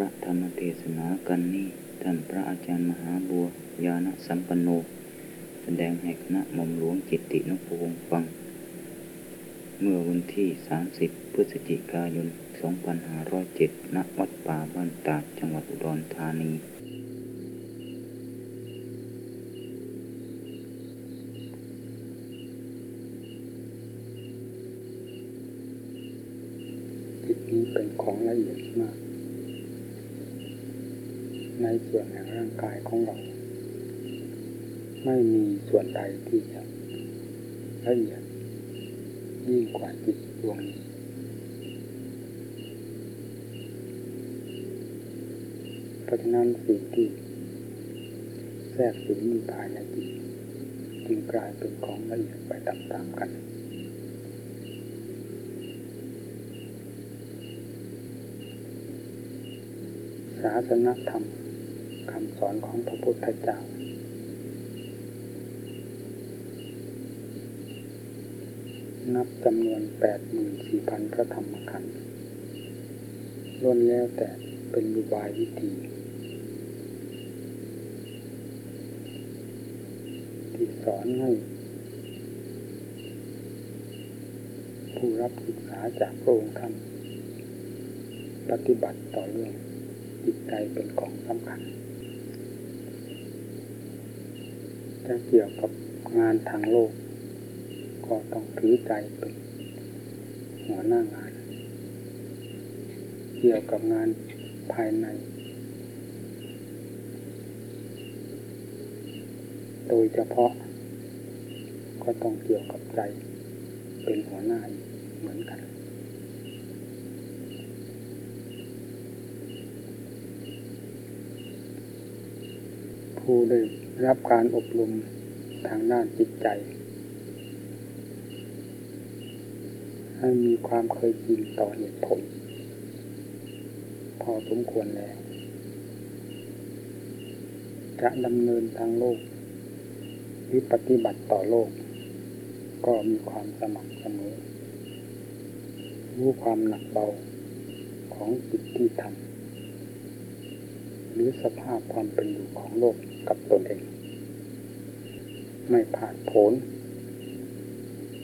ระธรรมเทศนากันนี้ท่านพระอาจารย์มหาบัวยาณสัมปันโน แสดงให้คณะหม่อมหลวงจิตตินุพงศ์ฟัง เมื่อวันที่ 30 พฤศจิกายน 2507 ณ วัดป่าบ้านตาดจังหวัดอุดรธานี จิตนี้เป็นของละเอียดมาก ในส่วนแห่งร่าง กายของเรา ไม่มีส่วนใดที่จะละเอียดยิ่งกว่าจิตดวงนี้เพราะฉะนั้นสิ่งที่แทรกสิงอยู่ภายในจิตจึงกลายเป็นของละเอียดไปตามๆกันศาสนธรรม คำสอนของพระพุทธเจ้านับจำนวนแปดหมื่นสี่พันพระธรรมขันธ์ล้วนแล้วแต่เป็นอุบายวิธี ที่สอนให้ ผู้รับศึกษาจากพระองค์ท่านปฏิบัติต่อเรื่องจิตใจเป็นของสำคัญ จะเกี่ยวกับงานทางโลก ก็ต้องถือใจเป็นหัวหน้างาน เกี่ยวกับงานภายใน โดยเฉพาะ ก็ต้องเกี่ยวกับใจเป็นหัวหน้าเหมือนกันผู้ได้ รับการอบรมทางด้านจิตใจ ให้มีความเคยชินต่อเหตุผล พอสมควรแล้ว จะดำเนินทางโลก หรือปฏิบัติต่อโลก ก็มีความสมัครเสมอรู้ความหนักเบาของจิตที่ทำ รือสภาพความเป็นอยู่ของโลกกับตนเอง ไม่ผ่านผล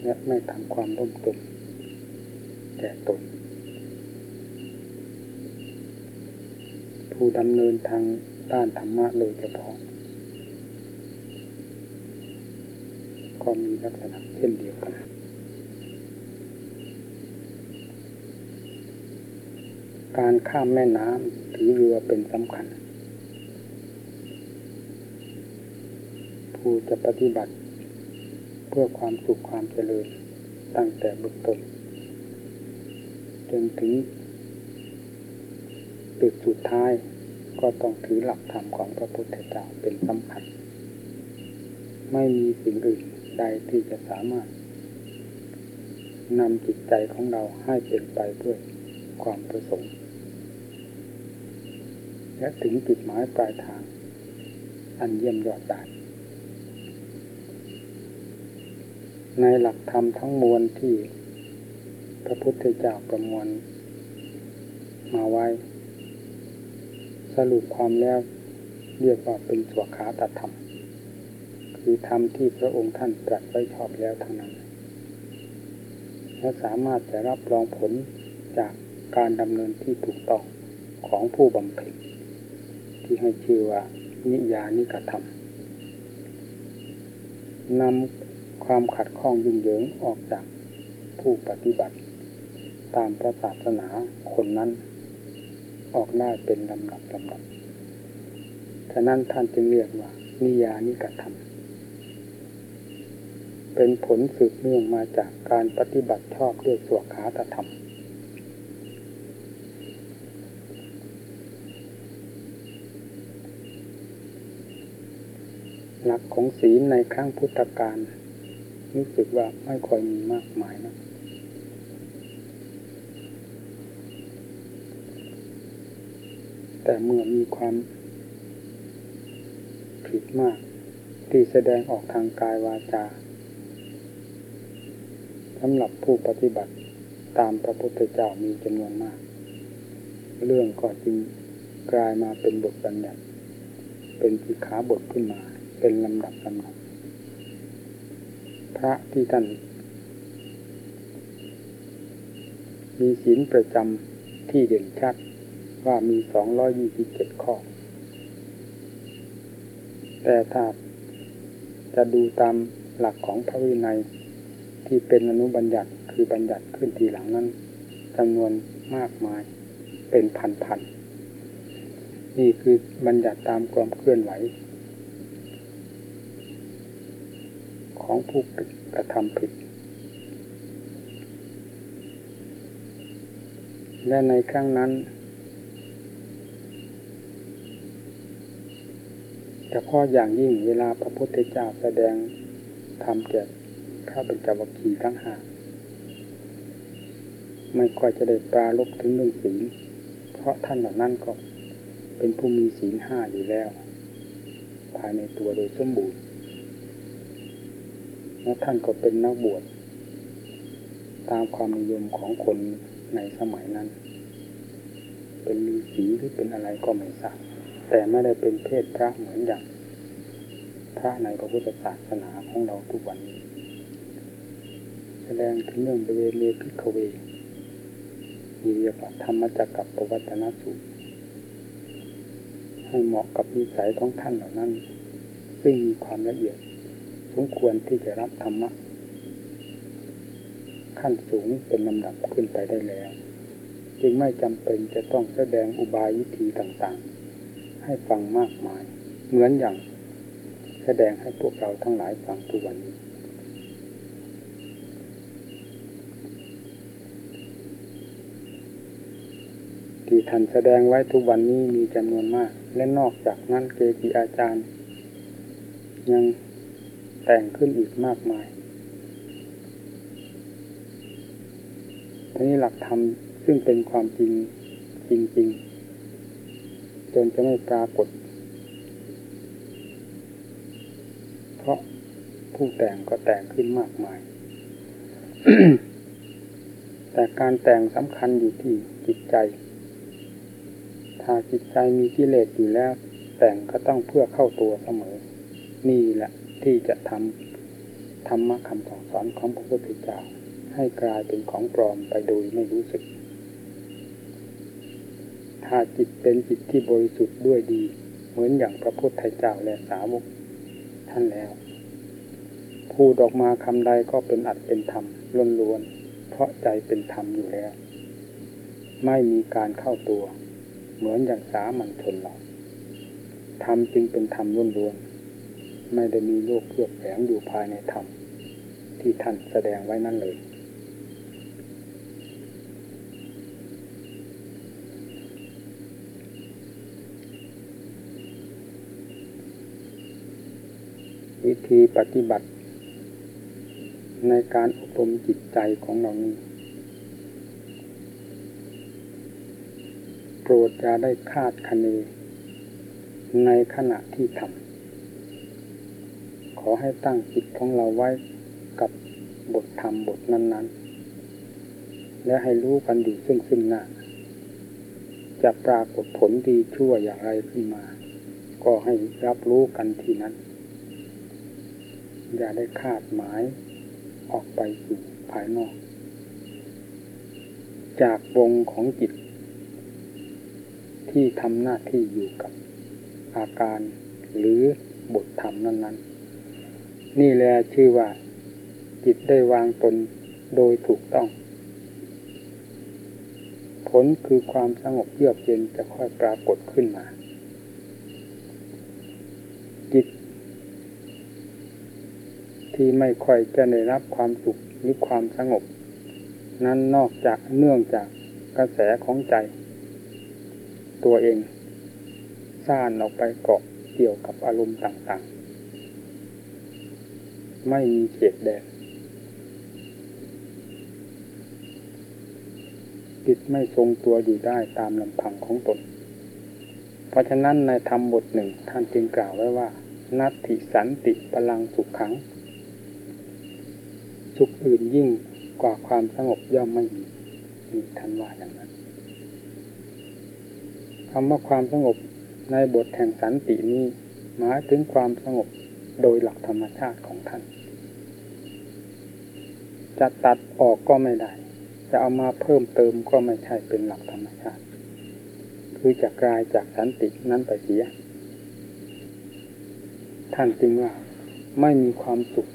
และไม่ทำความร่มตุนแก่ตน ผู้ดำเนินทางด้านธรรมะโดยเฉพาะก็มีลักษณะเช่นเดียวกันการข้ามแม่น้ำถือเรือเป็นสำคัญ ผู้จะปฏิบัติ เพื่อความสุขความเจริญตั้งแต่บื้องต้นจนถึงจุดสุดท้ายก็ต้องถือหลักธรรมของพระพุทธเจ้าเป็นสำคัญ ไม่มีสิ่งอื่นใดที่จะสามารถนำจิตใจของเราให้เป็นไปเพื่อความประสงค์ และถึงจุดหมายปลายทาง อันเยี่ยมยอดได้ ในหลักธรรมทั้งมวลที่พระพุทธเจ้าประมวล มาไว้ สรุปความแล้วเรียกว่าเป็นสวขาตธรรม คือธรรมที่พระองค์ท่านตรัสไว้ชอบแล้วทั้งนั้น และสามารถจะรับรองผลจากการดำเนินที่ถูกต้องของผู้บำเพ็ญที่ให้ชื่อว่านิยานิกธรรมนำ ความขัดข้องยุ่งเหยิงออกจากผู้ปฏิบัติ ตามพระศาสนาคนนั้น ออกได้เป็นลำดับลำดับฉะนั้นท่านจึงเรียกว่า นิยานิกธรรม เป็นผลสืบเนื่องมาจากการปฏิบัติชอบด้วยสวขาตธรรมหลักของศีลในครั้งพุทธกาล รู้สึกว่าไม่ค่อยมีมากมายนะแต่เมื่อมีความผิดมาก ที่แสดงออกทางกายวาจาสำหรับผู้ปฏิบัติตามพระพุทธเจ้ามีจำนวนมาก เรื่องก็จึงกลายมาเป็นบทบัญญัติเป็นสิขาบทขึ้นมา เป็นลำดับลำดับ พระที่ท่านมีศีลประจำที่เด่นชัดว่ามีสองร้อยี่สิบเจ็ดข้อ แต่ถ้าจะดูตามหลักของพระวินัยที่เป็นอนุบัญญัติคือบัญญัติขึ้นทีหลังนั้นจำนวนมากมายเป็นพันๆนี่คือบัญญัติตามความเคลื่อนไหว ของผู้ผิดกระทำผิด และในครั้งนั้นเฉพาะอย่างยิ่งเวลาพระพุทธเจ้าแสดงธรรมแก่พระบัญจวัคคีทั้งหาไม่ค่อยจะได้ปราลบถึงเรื่องศีล เพราะท่านเหล่านั้นก็เป็นผู้มีศีลห้าอยู่แล้ว ภายในตัวโดยสมบูรณ์ และท่านก็เป็นนักบวชตามความนิยมของคนในสมัยนั้น เป็นฤาษีหรือเป็นอะไรก็ไม่ทราบแต่ไม่ได้เป็นเพศพระเหมือนอย่างพระในพระพุทธศาสนาของเราทุกวันนี้ แสดงถึงเรื่องบเวเลพิกเวมีเรียกว่าธรรมจักกับปวัตนสูตรให้เหมาะกับนิสัยของท่านเหล่านั้น ซึ่งมีความละเอียด มควรที่จะรับธรรมะขั้นสูงเป็นลำดับขึ้นไปได้แล้ว จึงไม่จำเป็นจะต้องแสดงอุบายวิธีต่างๆ ให้ฟังมากมาย เหมือนอย่างแสดงให้พวกเราทั้งหลายฟังทุกวันนี้ที่ท่านแสดงไว้ทุกวันนี้มีจำนวนมาก และนอกจากนั้นเกจิอาจารย์ ยัง แต่งขึ้นอีกมากมายทีนี้หลักธรรมซึ่งเป็นความจริงจริง ๆ จนจะไม่ปรากฏ เพราะผู้แต่งก็แต่งขึ้นมากมาย แต่การแต่งสำคัญอยู่ที่จิตใจ ถ้าจิตใจมีกิเลสอยู่แล้ว แต่งก็ต้องเพื่อเข้าตัวเสมอ นี่แหละ ที่จะทำธรรมะคำสั่งสอนของพระพุทธเจ้าให้กลายเป็นของปลอมไปโดยไม่รู้สึก ถ้าจิตเป็นจิตที่บริสุทธิ์ด้วยดี เหมือนอย่างพระพุทธเจ้าและสาวกท่านแล้วพูดออกมาคำใดก็เป็นอัดเป็นธรรมล้วนๆ เพราะใจเป็นธรรมอยู่แล้ว ไม่มีการเข้าตัว เหมือนอย่างสามัญชนเราธรรมจึงเป็นธรรมล้วนๆ ไม่ได้มีโลกเคลือบแฝงอยู่ภายในธรรม ที่ท่านแสดงไว้นั่นเลย วิธีปฏิบัติ ในการอบรมจิตใจของเรานี้โปรดอย่าได้คาดคะเนในขณะที่ทำ อให้ตั้งจิตของเราไว้กับบทธรรมบทนั้น ๆ และให้รู้กันอยู่ซึ่งซึ่งหน้าจะปรากฏผลดีชั่วอย่างไรขึ้นมา ก็ให้รับรู้กันที่นั้น อย่าได้คาดหมายออกไปสู่ภายนอก จากวงของจิต ที่ทำหน้าที่อยู่กับอาการหรือบทธรรมนั้นๆ นี่แหละชื่อว่า จิตได้วางตนโดยถูกต้อง ผลคือความสงบเยือกเย็นจะค่อยปรากฏขึ้นมา จิต ที่ไม่ค่อยจะได้รับความสุขหรือความสงบ นั้นนอกจากเนื่องจากกระแสของใจ ตัวเอง ซ่านออกไปเกาะเกี่ยวกับอารมณ์ต่างๆ ไม่มีเขตแดนจิตไม่ทรงตัวอยู่ได้ตามลำพังของตน เพราะฉะนั้นในธรรมบทหนึ่งท่านจึงกล่าวไว้ว่า นัตถิสันติพลังสุขขัง สุขอื่นยิ่งกว่าความสงบย่อมไม่มีมีท่านว่าอย่างนั้นอำว่าความสงบในบทแห่งสันตินี้หมายถึงความสงบ โดยหลักธรรมชาติของท่าน จะตัดออกก็ไม่ได้ จะเอามาเพิ่มเติมก็ไม่ใช่เป็นหลักธรรมชาติ คือจะกลายจากสันตินั้นไปเสีย ท่านจึงว่าไม่มีความสุข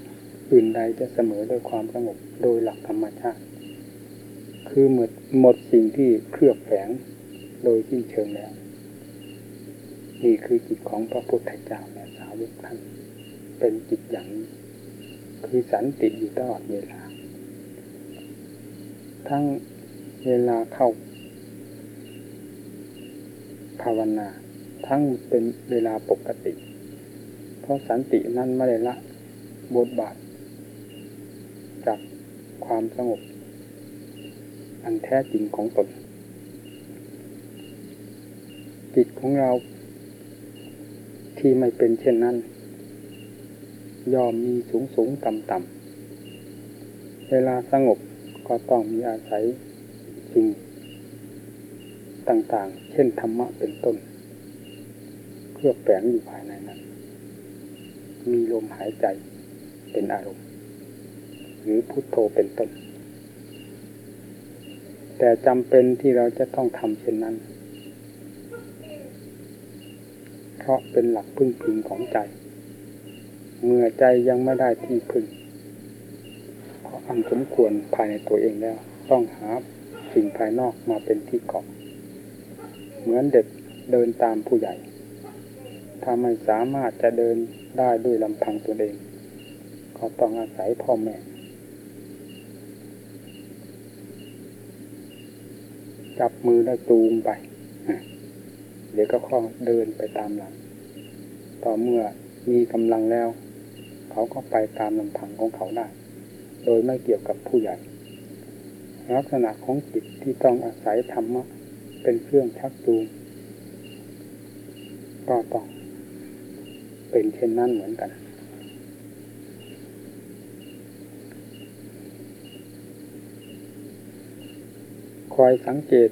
อื่นใดจะเสมอด้วยความสงบโดยหลักธรรมชาติ คือหมดหมดสิ่งที่เคลือบแฝงโดยสิ้นเชิงแล้ว นี่คือจิตของพระพุทธเจ้าและสาวกท่าน เป็นจิตอย่างนี้ คือสันติอยู่ตลอดเวลา ทั้งเวลาเข้า ภาวนา ทั้งเป็นเวลาปกติ เพราะสันตินั้นไม่ได้ละบทบาท จากความสงบ อันแท้จริงของตนจิตของเราที่ไม่เป็นเช่นนั้น ยอมมีสูงสูงต่ำต่ำเวลาสงบก็ต้องมีอาศัยสิ่งต่างๆ เช่นธรรมะเป็นต้นเคลือแฝงอยู่ภายในนั้น มีลมหายใจเป็นอารมณ์ หรือพุทโธเป็นต้น แต่จำเป็นที่เราจะต้องทำเช่นนั้น เพราะเป็นหลักพึ่งพิงของใจ เมื่อใจยังไม่ได้ที่พึ่งเพราะอันสมควรภายในตัวเองแล้ว ต้องหาสิ่งภายนอกมาเป็นที่เกาะเหมือนเด็กเดินตามผู้ใหญ่ ถ้าไม่สามารถจะเดินได้ด้วยลำพังตัวเอง ก็ต้องอาศัยพ่อแม่ จับมือแล้วจูงไป เดี๋ยวก็ค่อยเดินไปตามหลัง ต่อเมื่อมีกำลังแล้ว เขาก็ไปตามลำพังของเขาได้ โดยไม่เกี่ยวกับผู้ใหญ่ ลักษณะของจิตที่ต้องอาศัยธรรมะ เป็นเครื่องชักจูงก็ต้องเป็นเช่นนั้นเหมือนกัน คอยสังเกต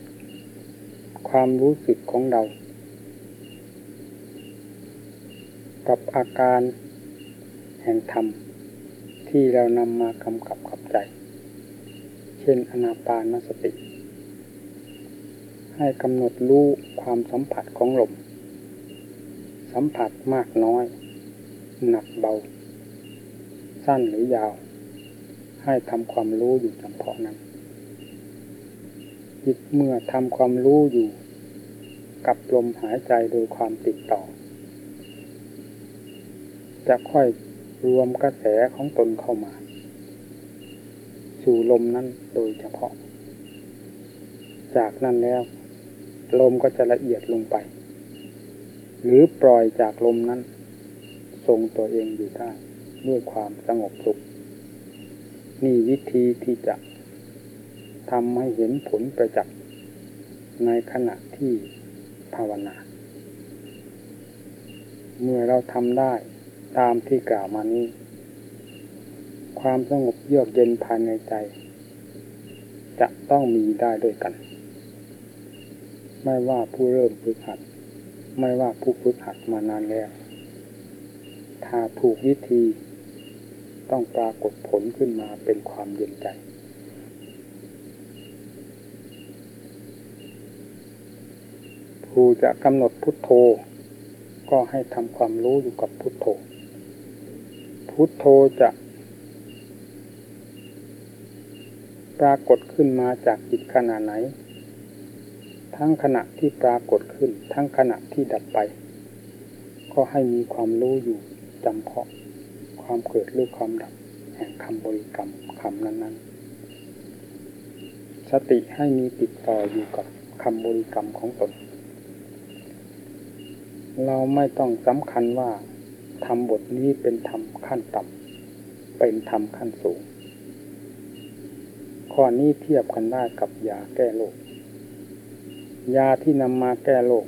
ความรู้สึกของเรา กับอาการ แห่งธรรมที่เรานำมากำกับกับใจ เช่นอนาปานสติ ให้กำหนดรู้ความสัมผัสของลม สัมผัสมากน้อย หนักเบา สั้นหรือยาว ให้ทำความรู้อยู่เฉพาะนั้นจิตเมื่อทำความรู้อยู่ กับลมหายใจโดยความติดต่อ จะค่อย รวมกระแสของตนเข้ามา สู่ลมนั้นโดยเฉพาะ จากนั้นแล้วลมก็จะละเอียดลงไป หรือปล่อยจากลมนั้น ทรงตัวเองอยู่ได้ด้วยความสงบสุข นี่วิธีที่จะทำให้เห็นผลประจักษ์ในขณะที่ภาวนา เมื่อเราทำได้ ตามที่กล่าวมานี้ ความสงบเยือกเย็นภายในใจ จะต้องมีได้ด้วยกัน ไม่ว่าผู้เริ่มฝึกหัด ไม่ว่าผู้ฝึกหัดมานานแล้ว ถ้าถูกวิธีต้องปรากฏผลขึ้นมาเป็นความเย็นใจ ผู้จะกำหนดพุทโธ ก็ให้ทำความรู้อยู่กับพุทโธ พุทโธจะปรากฏขึ้นมาจากจิตขณะไหน ทั้งขณะที่ปรากฏขึ้น ทั้งขณะที่ดับไป ก็ให้มีความรู้อยู่จำเพาะ ความเกิดหรือความดับ แห่งคำบริกรรมคำนั้น ๆ สติให้มีติดต่ออยู่กับคำบริกรรมของตน เราไม่ต้องสำคัญว่า ทำบทนี้เป็นธรรมขั้นต่ำเป็นธรรมขั้นสูง ข้อนี้เทียบกันได้กับยาแก้โรคยาที่นำมาแก้โรค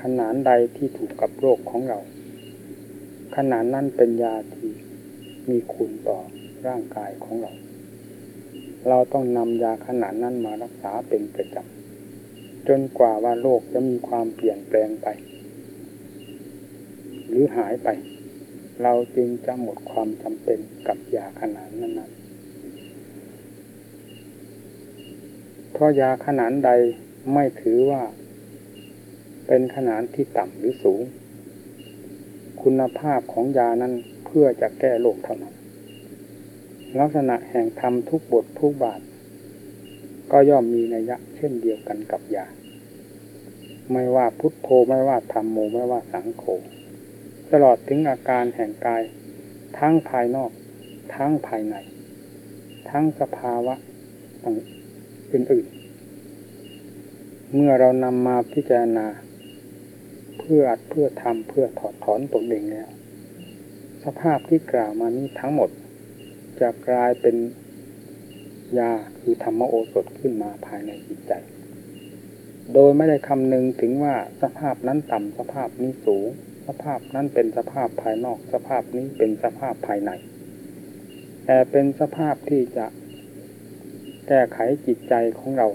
ขนาดใดที่ถูกกับโรคของเรา ขนาดนั้นเป็นยาที่มีคุณต่อร่างกายของเรา เราต้องนำยาขนาดนั้นมารักษาเป็นประจำจนกว่าว่าโลกจะมีความเปลี่ยนแปลงไป หรือหายไป เราจึงจะหมดความจำเป็นกับยาขนาดนั้นเพราะยาขนาดใดไม่ถือว่า เป็นขนาดที่ต่ำหรือสูง คุณภาพของยานั้นเพื่อจะแก้โรคเท่านั้น ลักษณะแห่งธรรมทุกบททุกบาท ก็ย่อมมีนัยยะเช่นเดียวกันกับยาไม่ว่าพุทโธไม่ว่าธรรมโมไม่ว่าสังโฆ ตลอดถึงอาการแห่งกาย ทั้งภายนอก ทั้งภายใน ทั้งสภาวะต่างอื่นๆ เมื่อเรานำมาพิจารณา เพื่ออัดเพื่อทำเพื่อถอดถอนตนเองแล้ว สภาพที่กล่าวมานี้ทั้งหมด จะกลายเป็นยาคือธรรมโอสถขึ้นมาภายในจิตใจ โดยไม่ได้คำนึงถึงว่าสภาพนั้นต่ำสภาพนี้สูง สภาพนั้นเป็นสภาพภายนอก สภาพนี้เป็นสภาพภายใน แต่เป็นสภาพที่จะแก้ไขจิตใจของเรา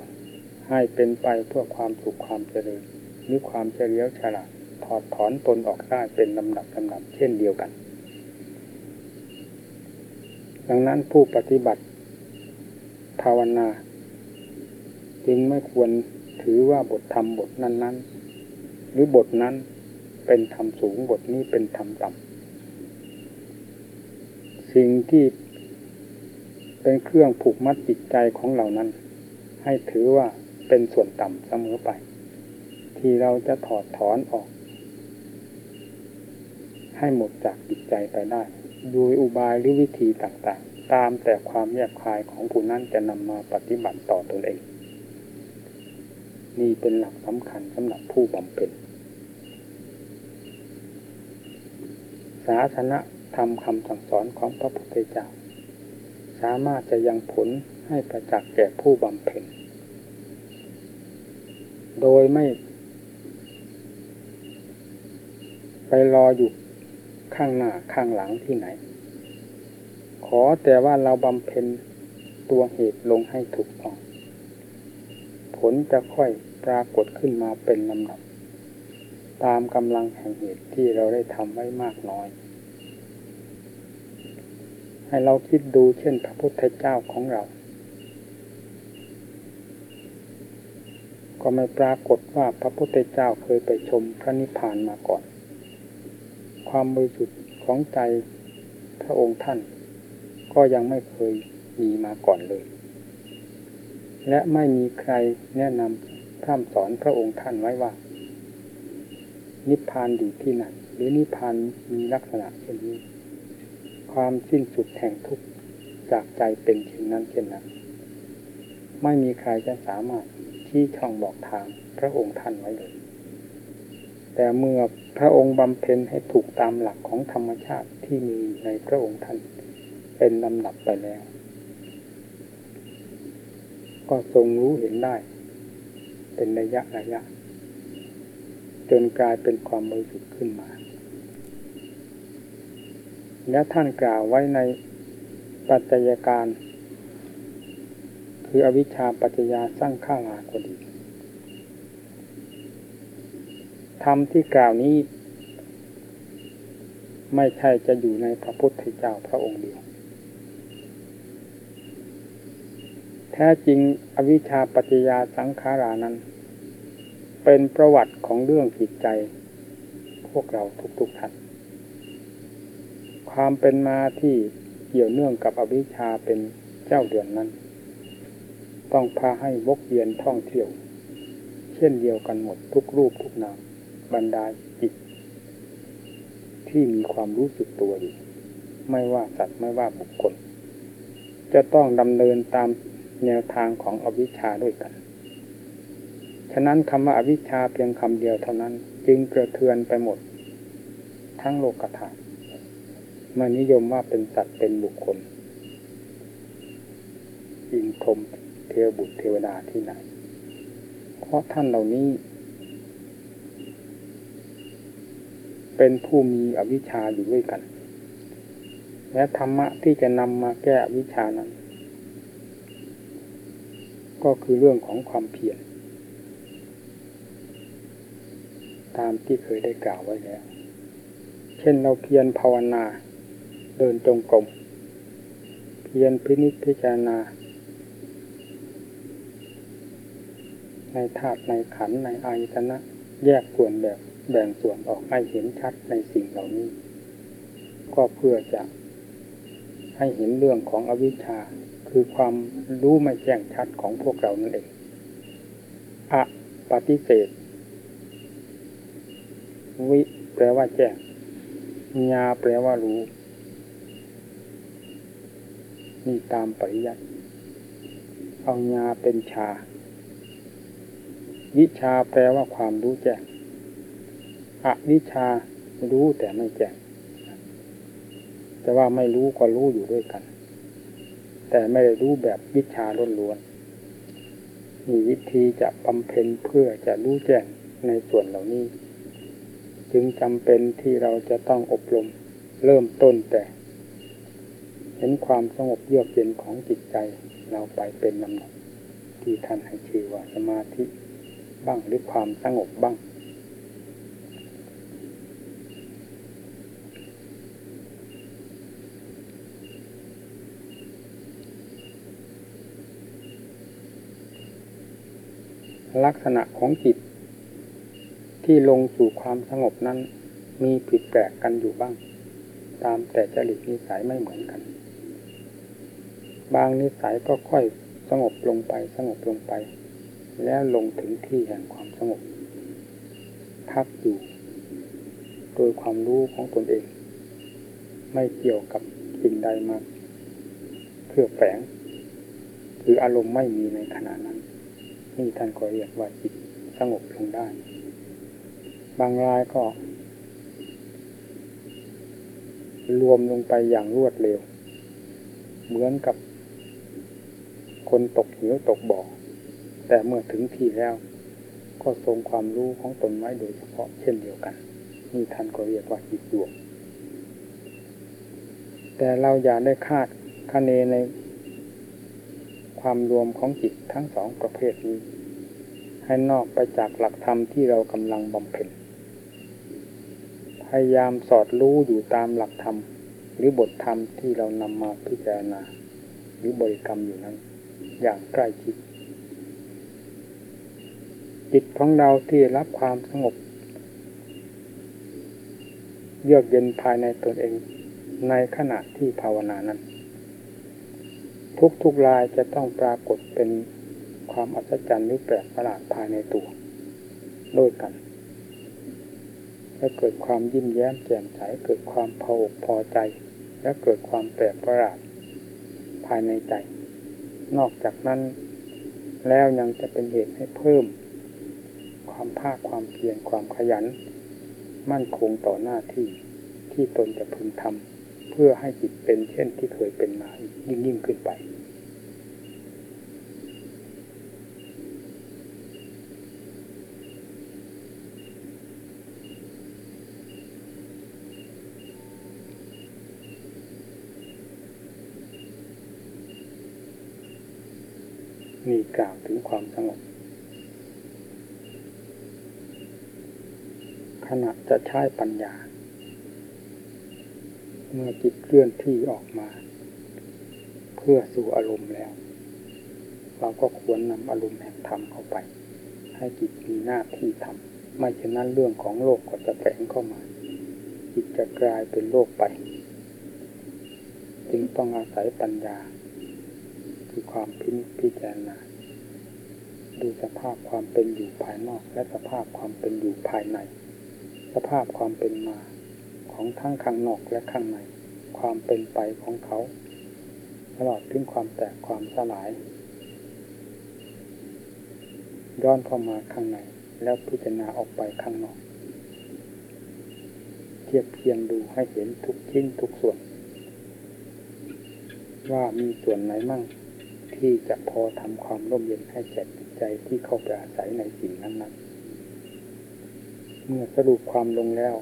ให้เป็นไปเพื่อความสุขความเจริญหรือความเฉลียวฉลาดถอดถอนตนออกได้เป็นลำดับลำดับเช่นเดียวกัน ดังนั้นผู้ปฏิบัติ ภาวนา จึงไม่ควรถือว่าบทธรรมบทนั้น ๆ หรือบทนั้น เป็นธรรมสูงบทนี้เป็นธรรมต่ำสิ่งที่เป็นเครื่องผูกมัดจิตใจของเหล่านั้น ให้ถือว่าเป็นส่วนต่ำเสมอไป ที่เราจะถอดถอนออก ให้หมดจากจิตใจไปได้ โดยอุบายหรือวิธีต่างๆ ตามแต่ความแยบคายของผู้นั้นจะนำมาปฏิบัติต่อตนเอง นี่เป็นหลักสำคัญสำหรับผู้บำเพ็ญ ศาสนธรรมคำสั่งสอนของพระพุทธเจ้า สามารถจะยังผลให้ประจักษ์แก่ผู้บำเพ็ญ โดยไม่ ไปรออยู่ข้างหน้าข้างหลังที่ไหน ขอแต่ว่าเราบำเพ็ญตัวเหตุลงให้ถูกต้อง ผลจะค่อยปรากฏขึ้นมาเป็นลำดับ ตามกำลังแห่งเหตุที่เราได้ทำไว้มากน้อย ให้เราคิดดูเช่นพระพุทธเจ้าของเรา ก็ไม่ปรากฏว่าพระพุทธเจ้าเคยไปชมพระนิพพานมาก่อน ความบริสุทธิ์ของใจพระองค์ท่าน ก็ยังไม่เคยมีมาก่อนเลย และไม่มีใครแนะนำพร่ำสอนพระองค์ท่านไว้ว่า นิพพานอยู่ที่ไหนหรือนิพพานมีลักษณะเช่นนี้ ความสิ้นสุดแห่งทุกข์จากใจเป็นเช่นนั้นเช่นนั้น ไม่มีใครจะสามารถชี้ช่องบอกทางพระองค์ท่านไว้เลย แต่เมื่อพระองค์บำเพ็ญให้ถูกตามหลักของธรรมชาติที่มีในพระองค์ท่าน เป็นลำดับไปแล้ว ก็ทรงรู้เห็นได้ เป็นระยะระยะ จนกลายเป็นความบริสุทธิ์ขึ้นมา และท่านกล่าวไว้ในปัจจัยการ คืออวิชชาปัจจยาสร้างข้าราก็ดีธรรมที่กล่าวนี้ ไม่ใช่จะอยู่ในพระพุทธเจ้าพระองค์เดียว แท้จริงอวิชชาปัจจยาสังขารานั้น เป็นประวัติของเรื่องจิตใจ พวกเราทุกๆท่านความเป็นมาที่เกี่ยวเนื่องกับอวิชชาเป็นเจ้าเดือนนั้น ต้องพาให้วกเวียนท่องเที่ยว เช่นเดียวกันหมดทุกรูปทุกนามบรรดาจิต ที่มีความรู้สึกตัวอยู่ไม่ว่าสัตว์ไม่ว่าบุคคล จะต้องดำเนินตามแนวทางของอวิชชาด้วยกัน ฉะนั้นคำว่าอวิชชาเพียงคำเดียวเท่านั้น จึงกระเทือนไปหมด ทั้งโลกธาตุมานิยมว่าเป็นสัตว์เป็นบุคคล อินทมเทวบุตรเทวดาที่ไหน เพราะท่านเหล่านี้ เป็นผู้มีอวิชชาอยู่ด้วยกัน และธรรมะที่จะนำมาแก้อวิชชานั้น ก็คือเรื่องของความเพียร ตามที่เคยได้กล่าวไว้แล้ว เช่นเราเพียรภาวนา เดินจงกรม เพียรพินิจพิจารณา ในธาตุในขันในอายตนะ แยกส่วนแบบแบ่งส่วนออกให้เห็นชัดในสิ่งเหล่านี้ ก็เพื่อจะให้เห็นเรื่องของอวิชชาคือความรู้ไม่แจ้งชัดของพวกเรานั่นเอง อะ ปฏิเสธ วิแปลว่าแจ้งญาแปลว่ารู้ นี่ตามปริยัติเอาญาเป็นชา วิชาแปลว่าความรู้แจ้งอวิชารู้แต่ไม่แจ้งแต่ว่าไม่รู้ก็รู้อยู่ด้วยกัน แต่ไม่ได้รู้แบบวิชาล้วนๆมีวิธีจะบำเพ็ญเพื่อจะรู้แจ้งในส่วนเหล่านี้ จึงจำเป็นที่เราจะต้องอบรมเริ่มต้นแต่ เห็นความสงบเยือกเย็นของจิตใจเราไปเป็นลำดับที่ท่านให้ชื่อว่าสมาธิบ้างหรือความสงบบ้าง ลักษณะของจิต ที่ลงสู่ความสงบนั้น มีผิดแปลกกันอยู่บ้าง ตามแต่จริตนิสัยไม่เหมือนกัน บางนิสัยก็ค่อยสงบลงไปสงบลงไป แล้วลงถึงที่แห่งความสงบ พักอยู่ โดยความรู้ของตนเอง ไม่เกี่ยวกับสิ่งใดมาเครือบแฝงคืออารมณ์ไม่มีในขณะนั้น นี่ท่านก็เรียกว่าจิตสงบลงได้ บางรายก็ รวมลงไปอย่างรวดเร็ว เหมือนกับ คนตกเหวตกบ่อ แต่เมื่อถึงที่แล้ว ก็ทรงความรู้ของตนไว้โดยเฉพาะเช่นเดียวกัน นี่ท่านก็เรียกว่าจิตดวง แต่เราอย่าได้คาดคะเนในความรวมของจิตทั้งสองประเภทนี้ ให้นอกไปจากหลักธรรมที่เรากำลังบำเพ็ญ ยายามสอดรู้อยู่ตามหลักธรรม หรือบทธรรมที่เรานำมาพิจารณา หรือบริกรรมอยู่นั้น อย่างใกล้ชิด จิตของเราที่รับความสงบ เยือกเย็นภายในตนเองในขณะที่ภาวนานั้น ทุกทุกรายจะต้องปรากฏเป็นความอัศจรรย์หรือแปลกประหลาดภายในตัว ด้วยกัน และเกิดความยิ้มแย้มแจ่มใสเกิดความพออกพอใจ และเกิดความแปลกประหลาดภายในใจ นอกจากนั้น แล้วยังจะเป็นเหตุให้เพิ่ม ความภาคความเพียรความขยัน มั่นคงต่อหน้าที่ที่ตนจะพึงทำเพื่อให้จิตเป็นเช่นที่เคยเป็นมายิ่งยิ่งขึ้นไป มีกล่าวถึงความสงบขณะจะใช้ปัญญา เมื่อจิตเคลื่อนที่ออกมา เพื่อสู่อารมณ์แล้ว เราก็ควรนำอารมณ์แห่งธรรมเข้าไป ให้จิตมีหน้าที่ทำไม่เช่นนั้นเรื่องของโลกก็จะแฝงเข้ามา จิตจะกลายเป็นโลกไป จึงต้องอาศัยปัญญา คือความพินพิจารณาดูสภาพความเป็นอยู่ภายนอก และสภาพความเป็นอยู่ภายใน สภาพความเป็นมาของทั้งข้างนอกและข้างใน ความเป็นไปของเขา ตลอดถึงความแตกความสลาย ย้อนเข้ามาข้างใน แล้วพิจารณาออกไปข้างนอก เทียบเคียงดูให้เห็นทุกชิ้นทุกส่วน ว่ามีส่วนไหนมั่ง ที่จะพอทำความร่มเย็นให้แก่จิตใจที่เข้าไปอาศัยในสิ่งนั้นๆ เมื่อสรุปความลงแล้ว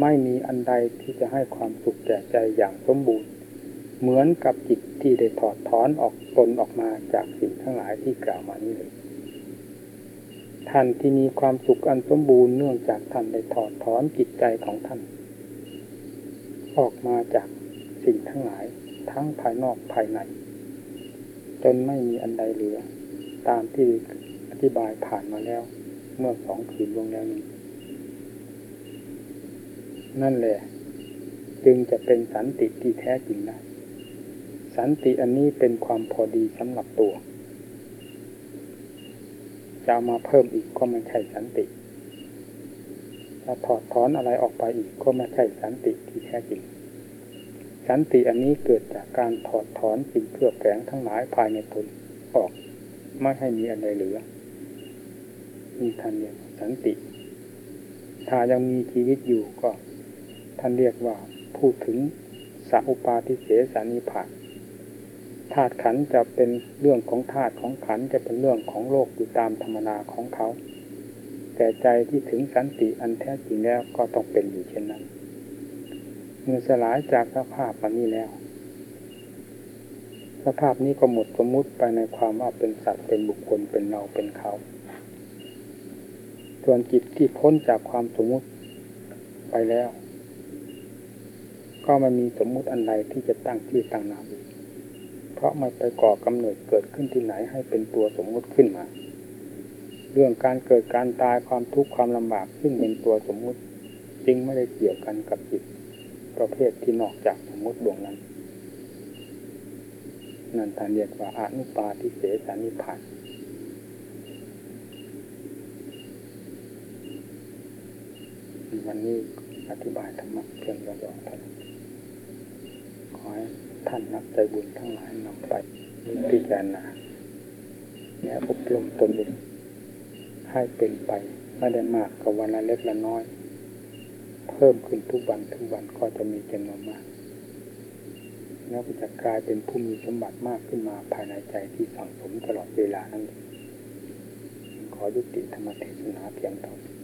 ไม่มีอันใดที่จะให้ความสุขแก่ใจอย่างสมบูรณ์ เหมือนกับจิตที่ได้ถอดถอนออกตนออกมาจากสิ่งทั้งหลายที่กล่าวมานี้เลยท่านที่มีความสุขอันสมบูรณ์เนื่องจากท่านได้ถอดถอนจิตใจของท่าน ออกมาจากสิ่งทั้งหลายทั้งภายนอกภายใน จนไม่มีอันใดเหลือ ตามที่อธิบายผ่านมาแล้ว เมื่อสองคืนลงแล้วนี้ นั่นแหละ จึงจะเป็นสันติที่แท้จริงได้สันติอันนี้เป็นความพอดีสำหรับตัว จะเอามาเพิ่มอีกก็ไม่ใช่สันติจะถอดถอนอะไรออกไปอีกก็ไม่ใช่สันติที่แท้จริง สันติอันนี้เกิดจากการถอดถอนสิ่งเครือบแฝงทั้งหลายภายในตนออกไม่ให้มีอะไรเหลือมีทันเรียกสันติ ถ้ายังมีชีวิตอยู่ก็ ท่านเรียกว่าพูดถึงสัอุปาทิเสสานิพานธาตุขันจะเป็นเรื่องของธาตุของขันจะเป็นเรื่องของโลกอยู่ตามธรรมนาของเขา แต่ใจที่ถึงสันติอันแท้จริงแล้วก็ต้องเป็นอยู่เช่นนั้น มื่อสลายจากสภาพอันนี้แล้ว สภาพนี้ก็หมดสมมุติไปในความว่าเป็นสัตว์เป็นบุคคลเป็นเราเป็นเขา ส่วนจิตที่พ้นจากความสมมุติไปแล้ว ก็ไม่มีสมมุติอันใดที่จะตั้งที่ตั้งนามอีกเพราะไม่ไปก่อกำเนิดเกิดขึ้นที่ไหนให้เป็นตัวสมมุติขึ้นมา เรื่องการเกิดการตายความทุกข์ความลำบากซึ่งเป็นตัวสมมุติ จึงไม่ได้เกี่ยวกันกับจิต ประเภทที่นอกจากสมมุติดวงนั้น นั่นท่านเรียกว่าอนุปาทิเสสานิพพานวันนี้อธิบายธรรมะเพียงย่อๆเท่านั้นขอให้ท่านนักใจบุญทั้งหลายนำไปพิจารณาและอบรมตนเองให้เป็นไปไม่ได้มากกับวันละเล็กละน้อย เพิ่มขึ้นทุกวันทุกวันก็จะมีจำนวนมาก แล้วก็จะกลายเป็นผู้มีสมบัติมากขึ้นมาภายในใจที่สังสมตลอดเวลานั่นเองขอยุติธรรมเทศนาเพียงเท่านี้